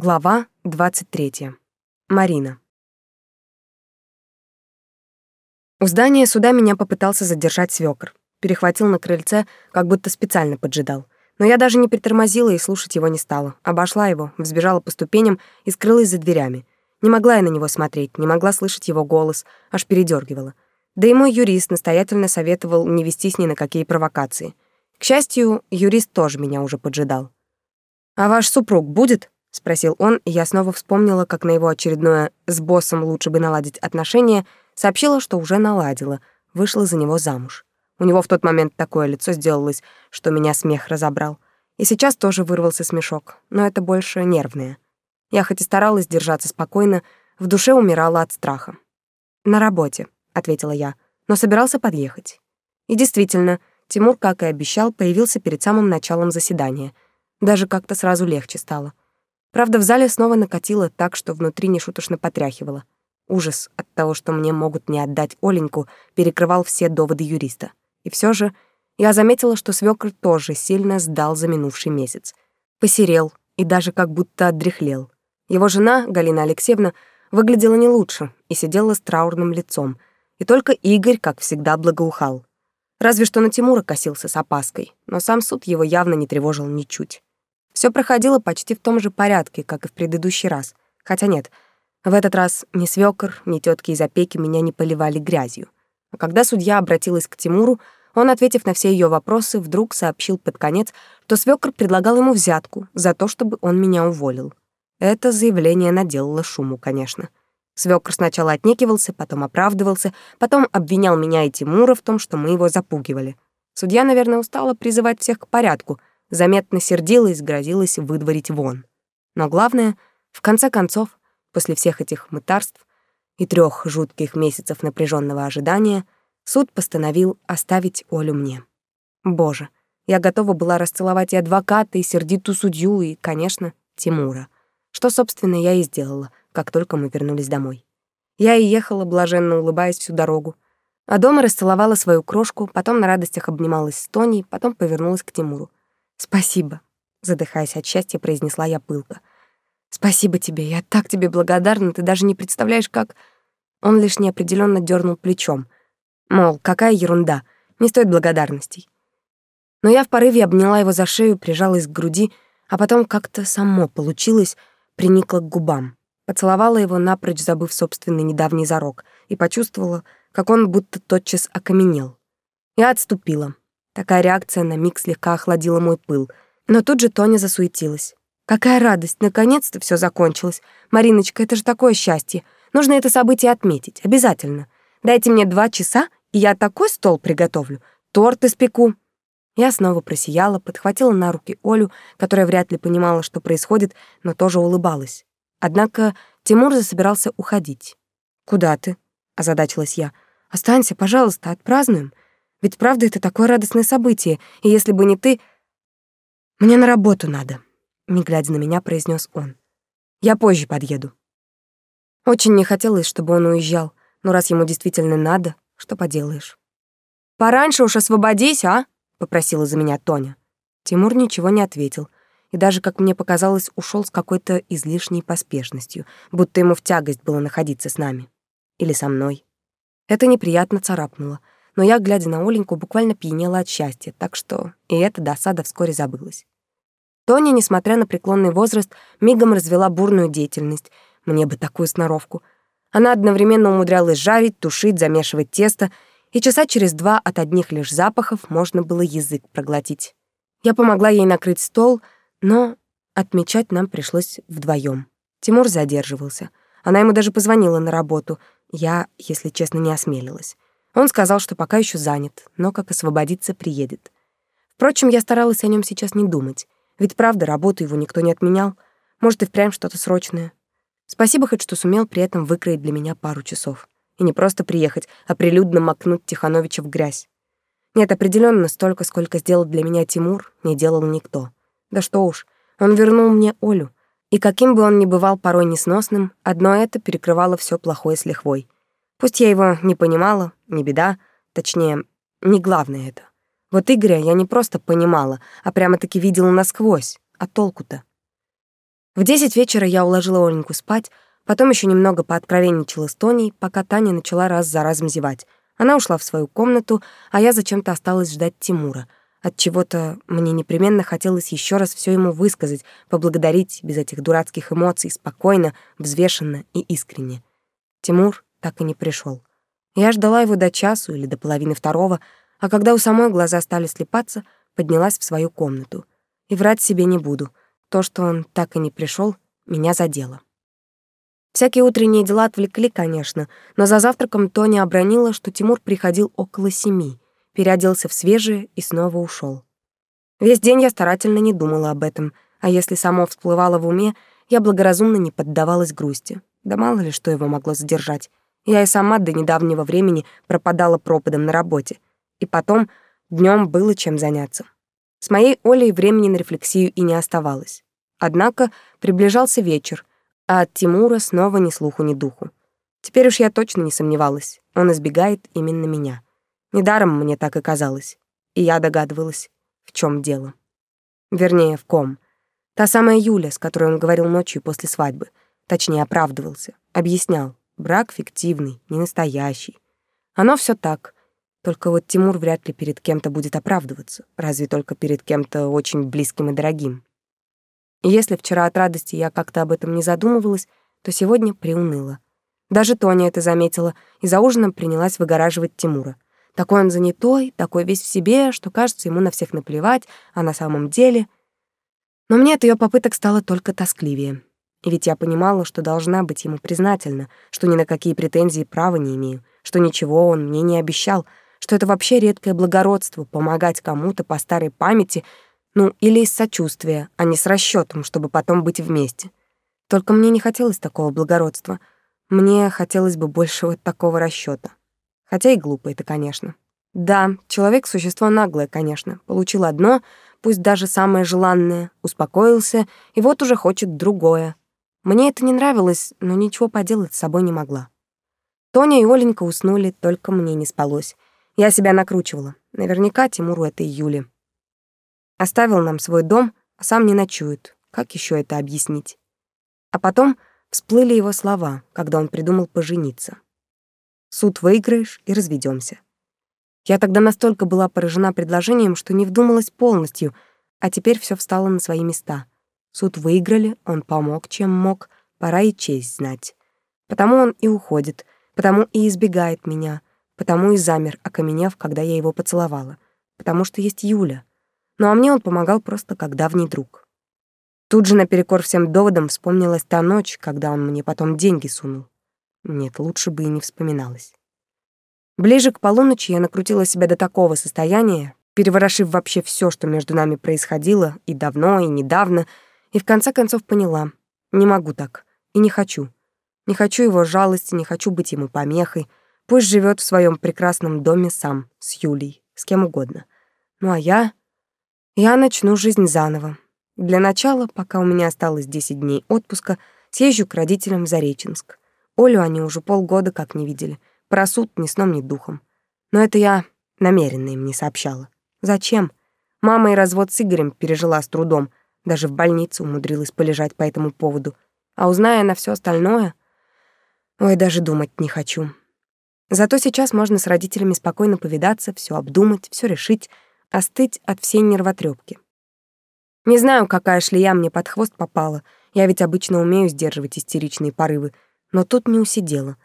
Глава 23. Марина. У здания суда меня попытался задержать свёкор. Перехватил на крыльце, как будто специально поджидал. Но я даже не притормозила и слушать его не стала. Обошла его, взбежала по ступеням и скрылась за дверями. Не могла я на него смотреть, не могла слышать его голос, аж передёргивала. Да и мой юрист настоятельно советовал не вестись ни на какие провокации. К счастью, юрист тоже меня уже поджидал. «А ваш супруг будет?» — спросил он, и я снова вспомнила, как на его очередное «с боссом лучше бы наладить отношения» сообщила, что уже наладила, вышла за него замуж. У него в тот момент такое лицо сделалось, что меня смех разобрал. И сейчас тоже вырвался смешок, но это больше нервное. Я хоть и старалась держаться спокойно, в душе умирала от страха. «На работе», — ответила я, но собирался подъехать. И действительно, Тимур, как и обещал, появился перед самым началом заседания. Даже как-то сразу легче стало. Правда, в зале снова накатило так, что внутри нешуточно потряхивало. Ужас от того, что мне могут не отдать Оленьку, перекрывал все доводы юриста. И все же я заметила, что свёкр тоже сильно сдал за минувший месяц. Посерел и даже как будто отдряхлел. Его жена, Галина Алексеевна, выглядела не лучше и сидела с траурным лицом. И только Игорь, как всегда, благоухал. Разве что на Тимура косился с опаской, но сам суд его явно не тревожил ничуть. Все проходило почти в том же порядке, как и в предыдущий раз. Хотя нет, в этот раз ни свёкор, ни тётки из опеки меня не поливали грязью. А когда судья обратилась к Тимуру, он, ответив на все её вопросы, вдруг сообщил под конец, что свёкор предлагал ему взятку за то, чтобы он меня уволил. Это заявление наделало шуму, конечно. Свёкор сначала отнекивался, потом оправдывался, потом обвинял меня и Тимура в том, что мы его запугивали. Судья, наверное, устала призывать всех к порядку, заметно сердилась, грозилась выдворить вон. Но главное, в конце концов, после всех этих мытарств и трех жутких месяцев напряженного ожидания, суд постановил оставить Олю мне. Боже, я готова была расцеловать и адвоката, и сердитую судью, и, конечно, Тимура. Что, собственно, я и сделала, как только мы вернулись домой. Я и ехала, блаженно улыбаясь всю дорогу. А дома расцеловала свою крошку, потом на радостях обнималась с Тоней, потом повернулась к Тимуру. «Спасибо», — задыхаясь от счастья, произнесла я пылко. «Спасибо тебе, я так тебе благодарна, ты даже не представляешь, как...» Он лишь неопределенно дернул плечом. Мол, какая ерунда, не стоит благодарностей. Но я в порыве обняла его за шею, прижалась к груди, а потом как-то само получилось, приникла к губам. Поцеловала его, напрочь забыв собственный недавний зарок, и почувствовала, как он будто тотчас окаменел. Я отступила, Такая реакция на миг слегка охладила мой пыл. Но тут же Тоня засуетилась. «Какая радость! Наконец-то все закончилось! Мариночка, это же такое счастье! Нужно это событие отметить, обязательно. Дайте мне два часа, и я такой стол приготовлю, торт испеку». Я снова просияла, подхватила на руки Олю, которая вряд ли понимала, что происходит, но тоже улыбалась. Однако Тимур засобирался уходить. «Куда ты?» — озадачилась я. «Останься, пожалуйста, отпразднуем. Ведь правда это такое радостное событие, и если бы не ты... Мне на работу надо, не глядя на меня, произнес он. Я позже подъеду. Очень не хотелось, чтобы он уезжал, но раз ему действительно надо, что поделаешь. Пораньше уж освободись, а? попросила за меня Тоня. Тимур ничего не ответил, и даже, как мне показалось, ушел с какой-то излишней поспешностью, будто ему в тягость было находиться с нами. Или со мной. Это неприятно царапнуло — но я, глядя на Оленьку, буквально пьянела от счастья, так что и эта досада вскоре забылась. Тоня, несмотря на преклонный возраст, мигом развела бурную деятельность. Мне бы такую сноровку. Она одновременно умудрялась жарить, тушить, замешивать тесто, и часа через два от одних лишь запахов можно было язык проглотить. Я помогла ей накрыть стол, но отмечать нам пришлось вдвоем. Тимур задерживался. Она ему даже позвонила на работу. Я, если честно, не осмелилась. Он сказал, что пока еще занят, но как освободиться, приедет. Впрочем, я старалась о нем сейчас не думать. Ведь правда, работу его никто не отменял. Может, и впрямь что-то срочное. Спасибо хоть, что сумел при этом выкроить для меня пару часов. И не просто приехать, а прилюдно макнуть Тихановича в грязь. Нет, определенно столько, сколько сделал для меня Тимур, не делал никто. Да что уж, он вернул мне Олю. И каким бы он ни бывал порой несносным, одно это перекрывало все плохое с лихвой. Пусть я его не понимала, не беда, точнее, не главное это. Вот Игоря я не просто понимала, а прямо-таки видела насквозь. А толку-то? В десять вечера я уложила Оленьку спать, потом еще немного пооткровенничала с Тоней, пока Таня начала раз за разом зевать. Она ушла в свою комнату, а я зачем-то осталась ждать Тимура. От чего-то мне непременно хотелось еще раз все ему высказать, поблагодарить без этих дурацких эмоций, спокойно, взвешенно и искренне. Тимур так и не пришел. Я ждала его до часу или до половины второго, а когда у самой глаза стали слепаться, поднялась в свою комнату. И врать себе не буду. То, что он так и не пришел, меня задело. Всякие утренние дела отвлекли, конечно, но за завтраком Тоня обронила, что Тимур приходил около семи, переоделся в свежее и снова ушел. Весь день я старательно не думала об этом, а если само всплывало в уме, я благоразумно не поддавалась грусти. Да мало ли что его могло задержать. Я и сама до недавнего времени пропадала пропадом на работе. И потом днем было чем заняться. С моей Олей времени на рефлексию и не оставалось. Однако приближался вечер, а от Тимура снова ни слуху, ни духу. Теперь уж я точно не сомневалась, он избегает именно меня. Недаром мне так и казалось. И я догадывалась, в чем дело. Вернее, в ком. Та самая Юля, с которой он говорил ночью после свадьбы. Точнее, оправдывался, объяснял. Брак фиктивный, не настоящий. Оно все так. Только вот Тимур вряд ли перед кем-то будет оправдываться, разве только перед кем-то очень близким и дорогим. И если вчера от радости я как-то об этом не задумывалась, то сегодня приуныла. Даже Тоня это заметила и за ужином принялась выгораживать Тимура. Такой он занятой, такой весь в себе, что кажется ему на всех наплевать, а на самом деле... Но мне от ее попыток стало только тоскливее. Ведь я понимала, что должна быть ему признательна, что ни на какие претензии права не имею, что ничего он мне не обещал, что это вообще редкое благородство помогать кому-то по старой памяти, ну, или из сочувствия, а не с расчетом, чтобы потом быть вместе. Только мне не хотелось такого благородства. Мне хотелось бы больше вот такого расчета. Хотя и глупо это, конечно. Да, человек — существо наглое, конечно. Получил одно, пусть даже самое желанное, успокоился, и вот уже хочет другое. Мне это не нравилось, но ничего поделать с собой не могла. Тоня и Оленька уснули, только мне не спалось. Я себя накручивала. Наверняка Тимуру это июля. Оставил нам свой дом, а сам не ночует. Как еще это объяснить? А потом всплыли его слова, когда он придумал пожениться. Суд выиграешь и разведемся. Я тогда настолько была поражена предложением, что не вдумалась полностью, а теперь все встало на свои места — Суд выиграли, он помог, чем мог, пора и честь знать. Потому он и уходит, потому и избегает меня, потому и замер, окаменев, когда я его поцеловала. Потому что есть Юля. Ну а мне он помогал просто как давний друг. Тут же наперекор всем доводам вспомнилась та ночь, когда он мне потом деньги сунул. Нет, лучше бы и не вспоминалось. Ближе к полуночи я накрутила себя до такого состояния, переворошив вообще все, что между нами происходило, и давно, и недавно — и в конце концов поняла. Не могу так. И не хочу. Не хочу его жалости, не хочу быть ему помехой. Пусть живет в своем прекрасном доме сам, с Юлей, с кем угодно. Ну а я... Я начну жизнь заново. Для начала, пока у меня осталось 10 дней отпуска, съезжу к родителям в Зареченск. Олю они уже полгода как не видели. Про суд ни сном, ни духом. Но это я намеренно им не сообщала. Зачем? Мама и развод с Игорем пережила с трудом, даже в больнице умудрилась полежать по этому поводу. А узная на все остальное... Ой, даже думать не хочу. Зато сейчас можно с родителями спокойно повидаться, все обдумать, все решить, остыть от всей нервотрепки. Не знаю, какая шлея мне под хвост попала. Я ведь обычно умею сдерживать истеричные порывы, но тут не усидела.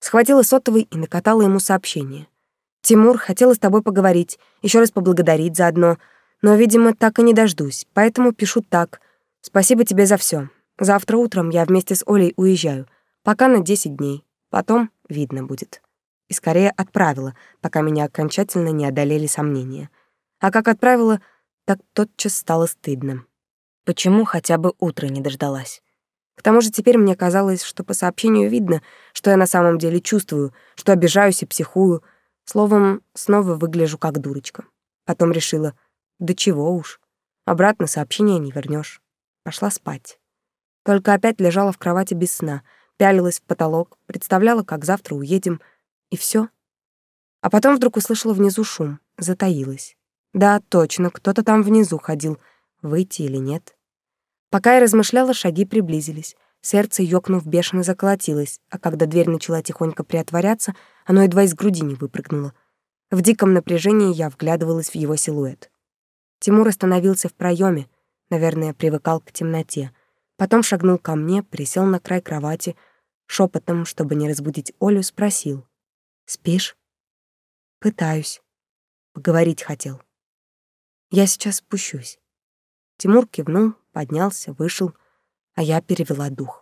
Схватила сотовый и накатала ему сообщение. «Тимур, хотела с тобой поговорить, еще раз поблагодарить заодно. Но, видимо, так и не дождусь, поэтому пишу так. Спасибо тебе за все. Завтра утром я вместе с Олей уезжаю. Пока на 10 дней. Потом видно будет. И скорее отправила, пока меня окончательно не одолели сомнения. А как отправила, так тотчас стало стыдно. Почему хотя бы утро не дождалась? К тому же теперь мне казалось, что по сообщению видно, что я на самом деле чувствую, что обижаюсь и психую. Словом, снова выгляжу как дурочка. Потом решила, да чего уж. Обратно сообщение не вернешь. Пошла спать. Только опять лежала в кровати без сна, пялилась в потолок, представляла, как завтра уедем, и все. А потом вдруг услышала внизу шум, затаилась. Да, точно, кто-то там внизу ходил, выйти или нет. Пока я размышляла, шаги приблизились. Сердце, ёкнув, бешено заколотилось, а когда дверь начала тихонько приотворяться, оно едва из груди не выпрыгнуло. В диком напряжении я вглядывалась в его силуэт. Тимур остановился в проеме, наверное, привыкал к темноте. Потом шагнул ко мне, присел на край кровати, шепотом, чтобы не разбудить Олю, спросил. «Спишь?» «Пытаюсь. Поговорить хотел. Я сейчас спущусь». Тимур кивнул, поднялся, вышел, а я перевела дух.